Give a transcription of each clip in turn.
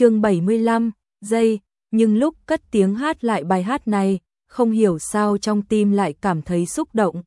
chương 75, giây, nhưng lúc cất tiếng hát lại bài hát này, không hiểu sao trong tim lại cảm thấy xúc động.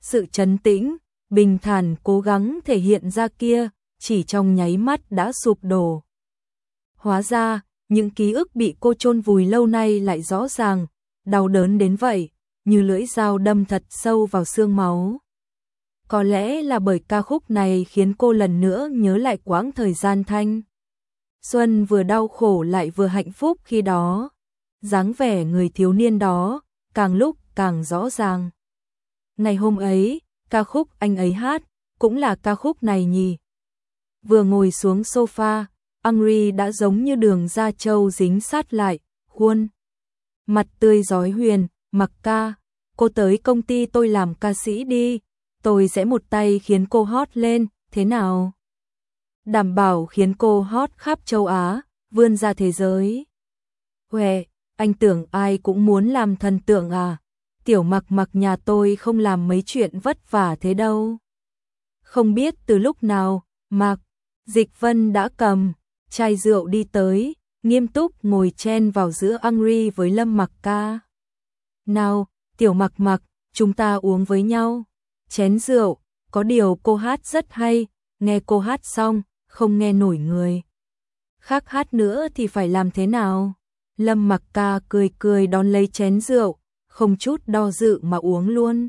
Sự chấn tĩnh, bình thản cố gắng thể hiện ra kia, chỉ trong nháy mắt đã sụp đổ. Hóa ra, những ký ức bị cô chôn vùi lâu nay lại rõ ràng, đau đớn đến vậy, như lưỡi dao đâm thật sâu vào xương máu. Có lẽ là bởi ca khúc này khiến cô lần nữa nhớ lại quãng thời gian thanh. Xuân vừa đau khổ lại vừa hạnh phúc khi đó. dáng vẻ người thiếu niên đó, càng lúc càng rõ ràng. Ngày hôm ấy, ca khúc anh ấy hát, cũng là ca khúc này nhỉ. Vừa ngồi xuống sofa, Angry đã giống như đường da trâu dính sát lại, khuôn. Mặt tươi giói huyền, mặc ca, cô tới công ty tôi làm ca sĩ đi, tôi sẽ một tay khiến cô hót lên, thế nào? Đảm bảo khiến cô hot khắp châu Á, vươn ra thế giới. Huệ, anh tưởng ai cũng muốn làm thần tượng à? Tiểu mặc mặc nhà tôi không làm mấy chuyện vất vả thế đâu. Không biết từ lúc nào, mặc, dịch vân đã cầm, chai rượu đi tới, nghiêm túc ngồi chen vào giữa Angry với Lâm Mặc Ca. "Nào, Tiểu Mặc Mặc, chúng ta uống với nhau." Chén rượu, có điều cô hát rất hay, nghe cô hát xong, không nghe nổi người. Khác hát nữa thì phải làm thế nào? Lâm Mặc Ca cười cười đón lấy chén rượu, không chút đo dự mà uống luôn.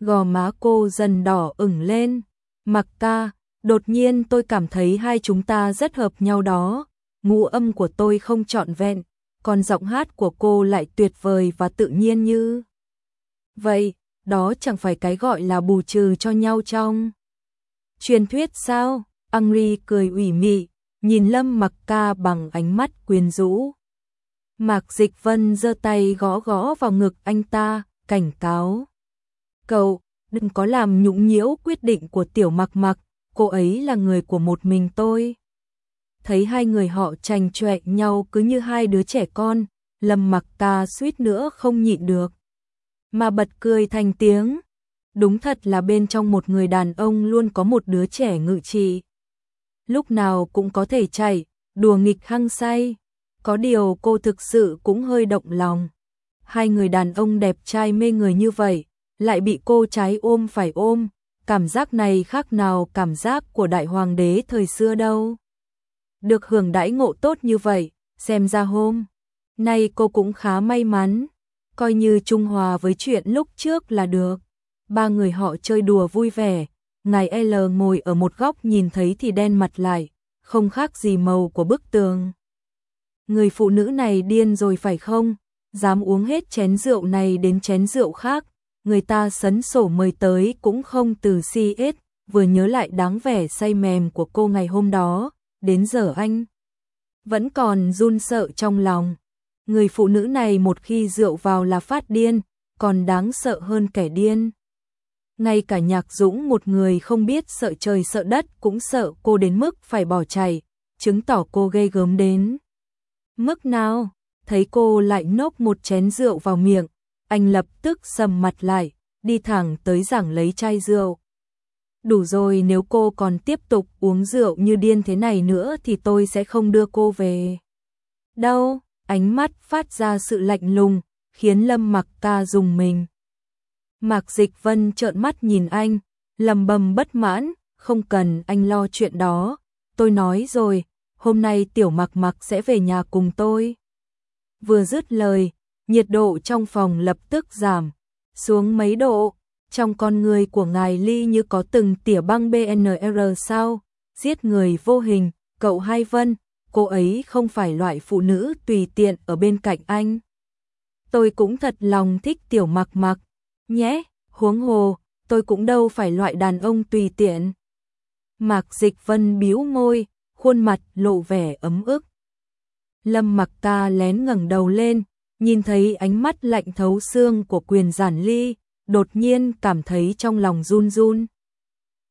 Gò má cô dần đỏ ửng lên. Mặc Ca, đột nhiên tôi cảm thấy hai chúng ta rất hợp nhau đó. Ngũ âm của tôi không trọn vẹn, còn giọng hát của cô lại tuyệt vời và tự nhiên như. Vậy, đó chẳng phải cái gọi là bù trừ cho nhau trong. Truyền thuyết sao? Angri cười ủy mị, nhìn Lâm Mặc Ca bằng ánh mắt quyến rũ. Mạc Dịch Vân giơ tay gõ gõ vào ngực anh ta, cảnh cáo. Cậu, đừng có làm nhũng nhiễu quyết định của tiểu mặc mặc, cô ấy là người của một mình tôi. Thấy hai người họ tranh chọe nhau cứ như hai đứa trẻ con, Lâm mặc ca suýt nữa không nhịn được. Mà bật cười thành tiếng. Đúng thật là bên trong một người đàn ông luôn có một đứa trẻ ngự trị. Lúc nào cũng có thể chạy, đùa nghịch hăng say. Có điều cô thực sự cũng hơi động lòng. Hai người đàn ông đẹp trai mê người như vậy, lại bị cô trái ôm phải ôm, cảm giác này khác nào cảm giác của đại hoàng đế thời xưa đâu. Được hưởng đãi ngộ tốt như vậy, xem ra hôm nay cô cũng khá may mắn, coi như trung hòa với chuyện lúc trước là được. Ba người họ chơi đùa vui vẻ, ngài L ngồi ở một góc nhìn thấy thì đen mặt lại, không khác gì màu của bức tường. Người phụ nữ này điên rồi phải không? Dám uống hết chén rượu này đến chén rượu khác, người ta sấn sổ mời tới cũng không từ si ít, vừa nhớ lại đáng vẻ say mềm của cô ngày hôm đó, đến giờ anh vẫn còn run sợ trong lòng. Người phụ nữ này một khi rượu vào là phát điên, còn đáng sợ hơn kẻ điên. Ngay cả nhạc dũng một người không biết sợ trời sợ đất cũng sợ cô đến mức phải bỏ chạy, chứng tỏ cô gây gớm đến. Mức nào, thấy cô lại nốc một chén rượu vào miệng, anh lập tức sầm mặt lại, đi thẳng tới giảng lấy chai rượu. Đủ rồi nếu cô còn tiếp tục uống rượu như điên thế này nữa thì tôi sẽ không đưa cô về. Đâu, ánh mắt phát ra sự lạnh lùng, khiến Lâm Mặc Ca dùng mình. Mạc Dịch Vân trợn mắt nhìn anh, lầm bầm bất mãn, không cần anh lo chuyện đó, tôi nói rồi, hôm nay tiểu mặc mặc sẽ về nhà cùng tôi. Vừa dứt lời, nhiệt độ trong phòng lập tức giảm, xuống mấy độ, trong con người của ngài Ly như có từng tỉa băng BNR sao, giết người vô hình, cậu Hai Vân, cô ấy không phải loại phụ nữ tùy tiện ở bên cạnh anh. Tôi cũng thật lòng thích tiểu mặc mặc, nhé, huống hồ, tôi cũng đâu phải loại đàn ông tùy tiện. Mạc Dịch Vân biếu môi, khuôn mặt lộ vẻ ấm ức. Lâm Mặc ta lén ngẩng đầu lên, nhìn thấy ánh mắt lạnh thấu xương của quyền giản ly, đột nhiên cảm thấy trong lòng run run.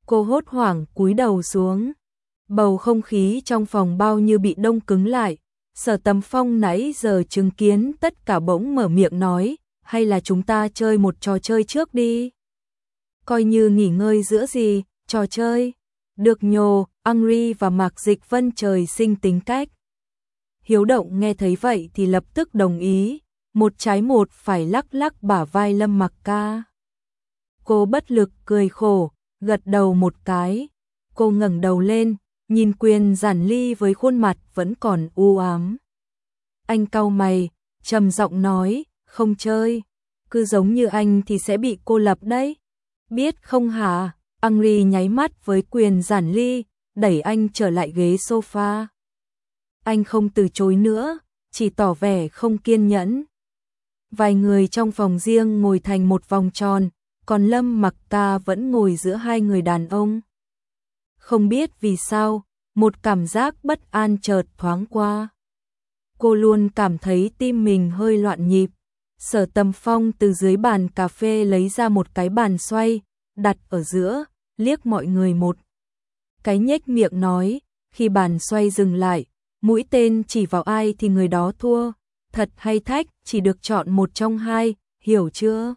Cô hốt hoảng cúi đầu xuống. Bầu không khí trong phòng bao như bị đông cứng lại. Sở tầm phong nãy giờ chứng kiến tất cả bỗng mở miệng nói, hay là chúng ta chơi một trò chơi trước đi. Coi như nghỉ ngơi giữa gì, trò chơi. Được nhồ, Angry và Mạc Dịch Vân trời sinh tính cách, Hiếu động nghe thấy vậy thì lập tức đồng ý, một trái một phải lắc lắc bả vai Lâm Mặc Ca. Cô bất lực cười khổ, gật đầu một cái. Cô ngẩng đầu lên, nhìn quyền giản ly với khuôn mặt vẫn còn u ám. Anh cau mày, trầm giọng nói, không chơi, cứ giống như anh thì sẽ bị cô lập đấy. Biết không hả? angri nháy mắt với quyền giản ly, đẩy anh trở lại ghế sofa. Anh không từ chối nữa, chỉ tỏ vẻ không kiên nhẫn. Vài người trong phòng riêng ngồi thành một vòng tròn, còn Lâm Mặc Ta vẫn ngồi giữa hai người đàn ông. Không biết vì sao, một cảm giác bất an chợt thoáng qua. Cô luôn cảm thấy tim mình hơi loạn nhịp. Sở Tâm Phong từ dưới bàn cà phê lấy ra một cái bàn xoay, đặt ở giữa, liếc mọi người một. Cái nhếch miệng nói, khi bàn xoay dừng lại, mũi tên chỉ vào ai thì người đó thua. Thật hay thách, chỉ được chọn một trong hai, hiểu chưa?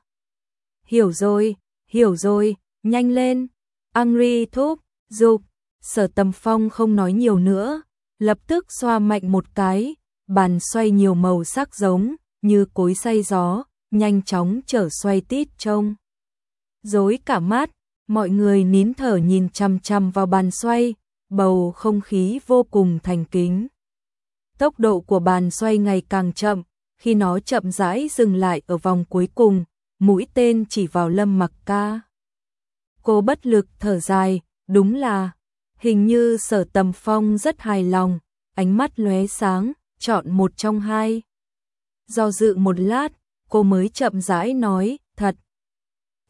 Hiểu rồi, hiểu rồi, nhanh lên. Angry thúc, dục, sở tầm phong không nói nhiều nữa, lập tức xoa mạnh một cái, bàn xoay nhiều màu sắc giống, như cối xay gió, nhanh chóng trở xoay tít trông. Dối cả mắt, mọi người nín thở nhìn chăm chăm vào bàn xoay, bầu không khí vô cùng thành kính. Tốc độ của bàn xoay ngày càng chậm, khi nó chậm rãi dừng lại ở vòng cuối cùng, mũi tên chỉ vào Lâm Mặc Ca. Cô bất lực thở dài, đúng là, hình như sở tầm phong rất hài lòng, ánh mắt lóe sáng, chọn một trong hai. Do dự một lát, cô mới chậm rãi nói, thật.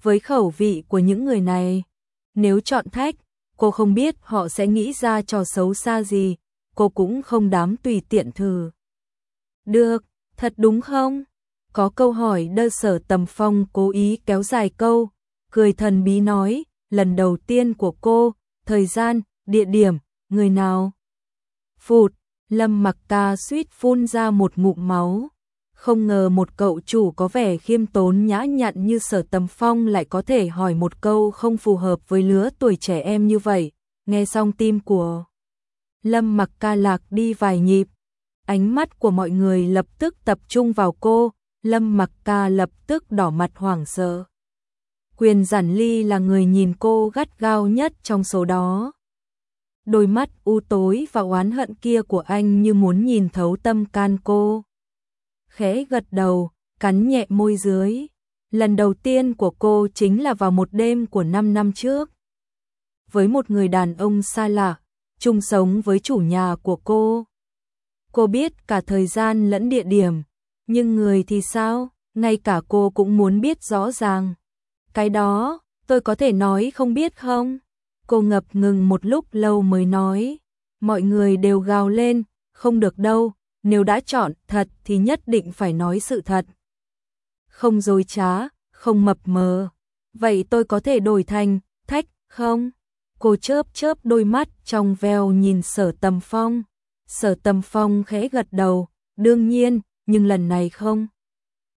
Với khẩu vị của những người này, nếu chọn thách, cô không biết họ sẽ nghĩ ra trò xấu xa gì, cô cũng không dám tùy tiện thử. Được, thật đúng không? Có câu hỏi đơ sở tầm phong cố ý kéo dài câu, cười thần bí nói, lần đầu tiên của cô, thời gian, địa điểm, người nào? Phụt, lâm mặc ca suýt phun ra một ngụm máu. Không ngờ một cậu chủ có vẻ khiêm tốn nhã nhặn như sở tầm phong lại có thể hỏi một câu không phù hợp với lứa tuổi trẻ em như vậy. Nghe xong tim của Lâm mặc ca lạc đi vài nhịp. Ánh mắt của mọi người lập tức tập trung vào cô, Lâm mặc ca lập tức đỏ mặt hoảng sợ. Quyền giản ly là người nhìn cô gắt gao nhất trong số đó. Đôi mắt u tối và oán hận kia của anh như muốn nhìn thấu tâm can cô. Khẽ gật đầu, cắn nhẹ môi dưới. Lần đầu tiên của cô chính là vào một đêm của 5 năm trước. Với một người đàn ông xa lạ, chung sống với chủ nhà của cô. Cô biết cả thời gian lẫn địa điểm, nhưng người thì sao, ngay cả cô cũng muốn biết rõ ràng. Cái đó, tôi có thể nói không biết không? Cô ngập ngừng một lúc lâu mới nói. Mọi người đều gào lên, không được đâu, nếu đã chọn thật thì nhất định phải nói sự thật. Không dối trá, không mập mờ. Vậy tôi có thể đổi thành, thách, không? Cô chớp chớp đôi mắt trong veo nhìn sở tầm phong. Sở tầm phong khẽ gật đầu, đương nhiên, nhưng lần này không.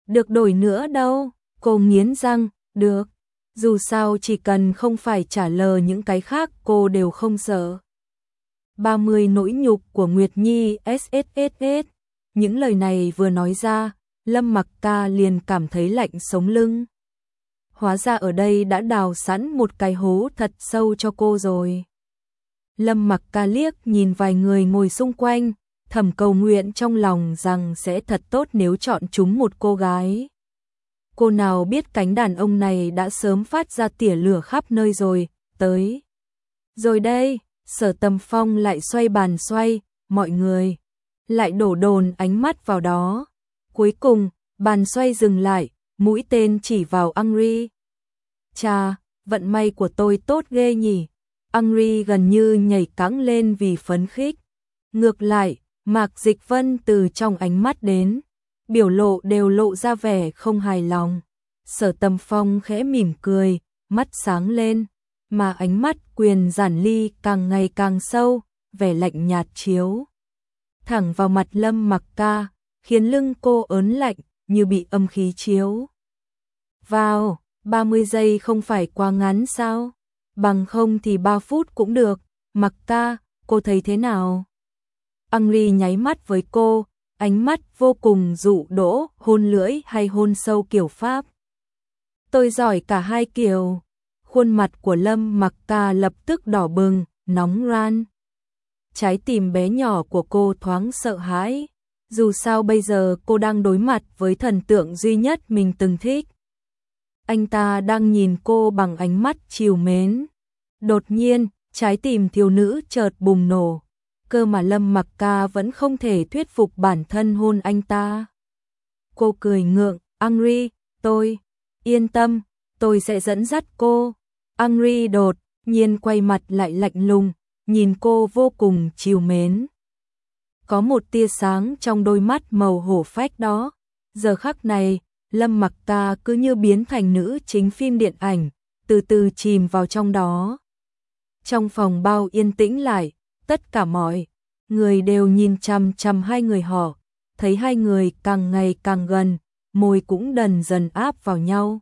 Được đổi nữa đâu, cô nghiến răng, được. Dù sao chỉ cần không phải trả lời những cái khác cô đều không sợ. 30 nỗi nhục của Nguyệt Nhi SSSS. Những lời này vừa nói ra, Lâm Mặc Ca liền cảm thấy lạnh sống lưng. Hóa ra ở đây đã đào sẵn một cái hố thật sâu cho cô rồi. Lâm Mặc Ca liếc nhìn vài người ngồi xung quanh, thầm cầu nguyện trong lòng rằng sẽ thật tốt nếu chọn chúng một cô gái. Cô nào biết cánh đàn ông này đã sớm phát ra tỉa lửa khắp nơi rồi, tới. Rồi đây, sở tầm phong lại xoay bàn xoay, mọi người lại đổ đồn ánh mắt vào đó. Cuối cùng, bàn xoay dừng lại, mũi tên chỉ vào angri Cha, vận may của tôi tốt ghê nhỉ. angri gần như nhảy cẳng lên vì phấn khích. Ngược lại, Mạc Dịch Vân từ trong ánh mắt đến, biểu lộ đều lộ ra vẻ không hài lòng. Sở Tâm Phong khẽ mỉm cười, mắt sáng lên, mà ánh mắt quyền giản ly càng ngày càng sâu, vẻ lạnh nhạt chiếu. Thẳng vào mặt Lâm Mặc Ca, khiến lưng cô ớn lạnh như bị âm khí chiếu. Vào, 30 giây không phải quá ngắn sao? Bằng không thì 3 phút cũng được. Mặc Ca, cô thấy thế nào? Angri nháy mắt với cô, ánh mắt vô cùng dụ đỗ, hôn lưỡi hay hôn sâu kiểu Pháp. Tôi giỏi cả hai kiểu. Khuôn mặt của Lâm Mặc Ca lập tức đỏ bừng, nóng ran. Trái tim bé nhỏ của cô thoáng sợ hãi. Dù sao bây giờ cô đang đối mặt với thần tượng duy nhất mình từng thích. Anh ta đang nhìn cô bằng ánh mắt chiều mến. Đột nhiên, trái tim thiếu nữ chợt bùng nổ. Cơ mà Lâm Mặc Ca vẫn không thể thuyết phục bản thân hôn anh ta. Cô cười ngượng, Angry, tôi, yên tâm, tôi sẽ dẫn dắt cô. Angry đột nhiên quay mặt lại lạnh lùng, nhìn cô vô cùng chiều mến. Có một tia sáng trong đôi mắt màu hổ phách đó. Giờ khắc này, Lâm Mặc ta cứ như biến thành nữ chính phim điện ảnh, từ từ chìm vào trong đó. Trong phòng bao yên tĩnh lại, tất cả mọi người đều nhìn chăm chăm hai người họ, thấy hai người càng ngày càng gần, môi cũng dần dần áp vào nhau.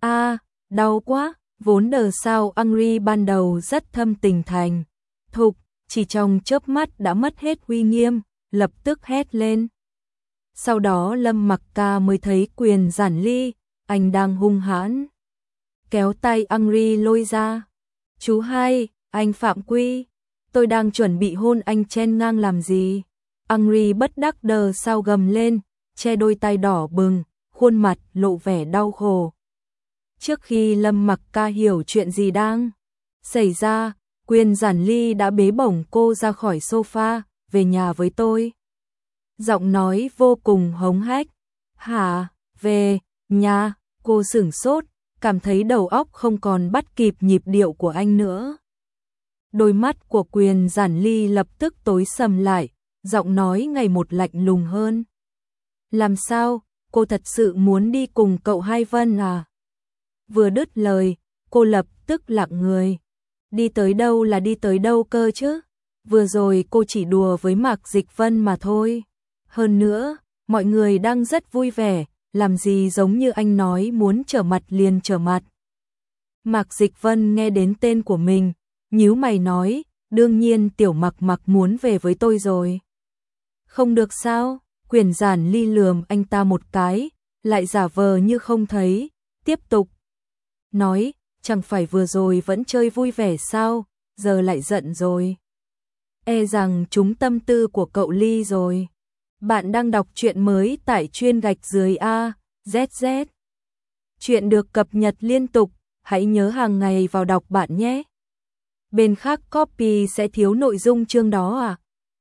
A, đau quá, vốn đờ sao Angry ban đầu rất thâm tình thành, thục, chỉ trong chớp mắt đã mất hết uy nghiêm, lập tức hét lên. Sau đó Lâm Mặc Ca mới thấy quyền giản ly, anh đang hung hãn. Kéo tay Angry lôi ra. Chú hai, anh phạm quy. Tôi đang chuẩn bị hôn anh chen ngang làm gì? Angry bất đắc đờ sao gầm lên, che đôi tay đỏ bừng, khuôn mặt lộ vẻ đau khổ. Trước khi Lâm Mặc Ca hiểu chuyện gì đang xảy ra, Quyền giản ly đã bế bổng cô ra khỏi sofa, về nhà với tôi. Giọng nói vô cùng hống hách. Hả, về, nhà, cô sửng sốt, cảm thấy đầu óc không còn bắt kịp nhịp điệu của anh nữa. Đôi mắt của quyền giản ly lập tức tối sầm lại, giọng nói ngày một lạnh lùng hơn. Làm sao, cô thật sự muốn đi cùng cậu Hai Vân à? Vừa đứt lời, cô lập tức lặng người. Đi tới đâu là đi tới đâu cơ chứ? Vừa rồi cô chỉ đùa với Mạc Dịch Vân mà thôi. Hơn nữa, mọi người đang rất vui vẻ, làm gì giống như anh nói muốn trở mặt liền trở mặt. Mạc Dịch Vân nghe đến tên của mình, nhíu mày nói, đương nhiên tiểu mặc mặc muốn về với tôi rồi. Không được sao, quyền giản ly lườm anh ta một cái, lại giả vờ như không thấy, tiếp tục. Nói, chẳng phải vừa rồi vẫn chơi vui vẻ sao, giờ lại giận rồi. E rằng chúng tâm tư của cậu Ly rồi. Bạn đang đọc truyện mới tại chuyên gạch dưới A, ZZ. Chuyện được cập nhật liên tục, hãy nhớ hàng ngày vào đọc bạn nhé. Bên khác copy sẽ thiếu nội dung chương đó à?